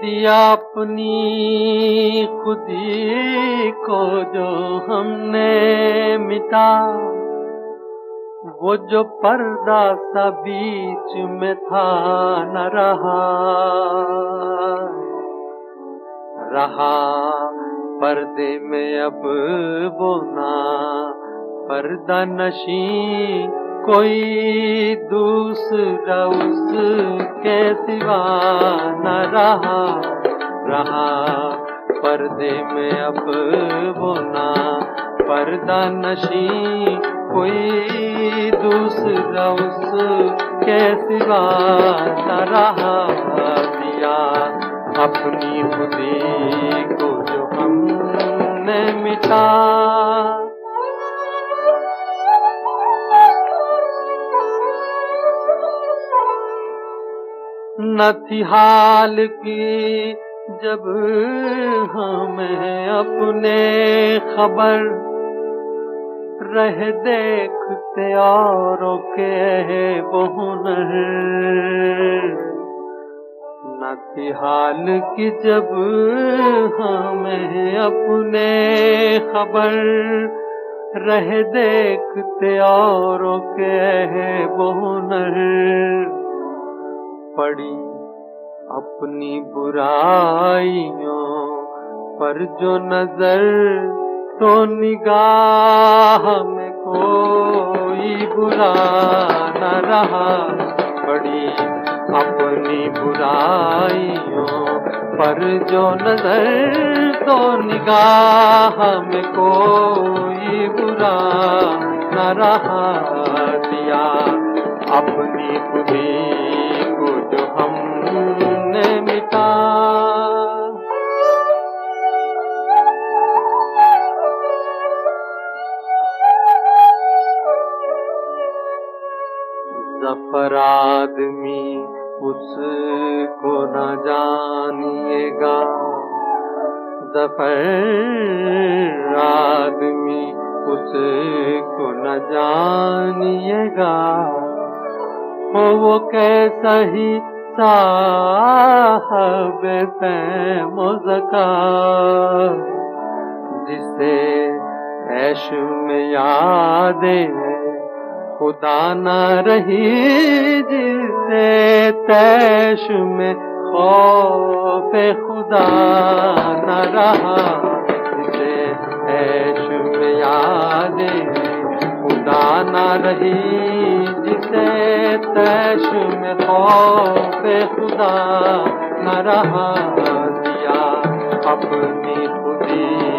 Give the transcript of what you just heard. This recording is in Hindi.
दिया अपनी खुदी को जो हमने मिटा, वो जो पर्दा सा बीच में था न रहा। रहा। पर्दे में अब वो ना पर्दा नशी, कोई दूसरा उसके सिवा न रहा। रहा पर्दे में अब वो ना पर्दा नशी, कोई दूसरा उसके सिवा न रहा। अपनी खुदी को जो हमने मिटा। न थी हाल की जब हमें अपने खबर रह देखते औरों के बहुनर हाल की जब हमें अपने खबर रह देखते औरों के बहुनर पड़ी अपनी बुराइयों पर जो नज़र तो निगाह में कोई बुरा न रहा, पड़ी अपनी बुराइयों पर जो नज़र तो निगाह में कोई बुरा न रहा दिया। अपनी खुदी को जो हमने आदमी उसको न जानिएगा। ज़फ़र आदमी उसको न जानिएगा। हो वो कैसा ही साहब मुजका जिसे ऐश में यादें खुदा न रही जिसे तैश में खौफ खुदा न रहा, जिसे ऐश में यादें खुदा न रही जिसे तैश में खौफ खुदा न रहा दिया अपनी खुदी